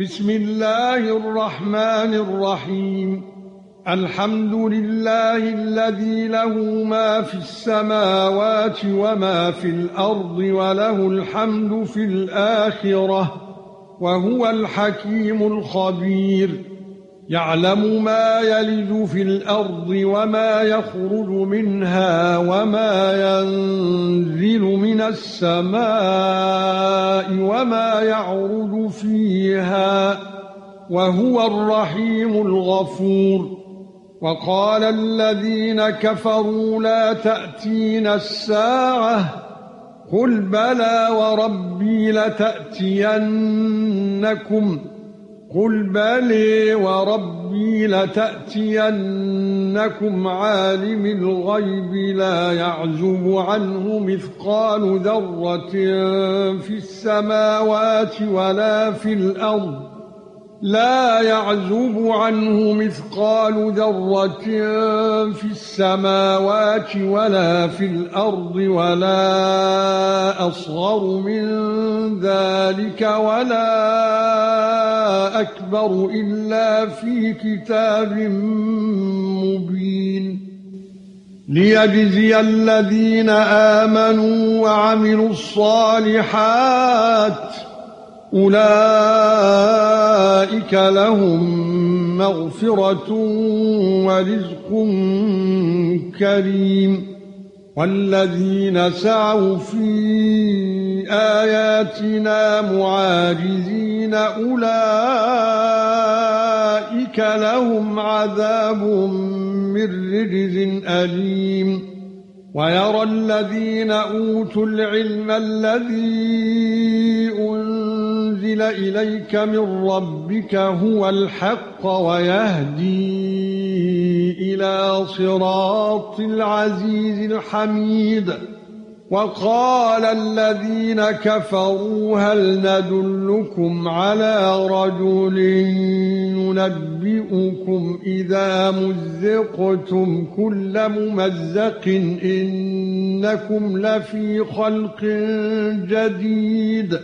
بسم الله الرحمن الرحيم. الحمد لله الذي له ما في السماوات وما في الأرض وله الحمد في الآخرة وهو الحكيم الخبير. يعلم ما يلج في الأرض وما يخرج منها وما ينزل السماء وما يعرج فيها وهو الرحيم الغفور. وقال الذين كفروا لا تأتينا الساعة قل بلى وربي لتأتينكم قل بلى وربي لتاتينكم عالم الغيب لا يعزب عنه مثقال ذره في السماوات ولا في الأرض لا يعزب عنه مثقال ذره في السماوات ولا في الأرض ولا اصغر من ذلك ولا أكبر إلا في كتاب مبين. ليجزي الذين آمنوا وعملوا الصالحات أولئك لهم مغفرة ورزق كريم. والذين سعوا في آياتنا معاجزين أولئك لهم عذاب من رجز أليم. ويرى الذين أوتوا العلم الذي أنزل إليك من ربك هو الحق ويهدي إلى صراط العزيز الحميد. وقال الذين كفروا هل ندلكم على رجل ينبئكم إذا مزقتم كل ممزق إنكم لفي خلق جديد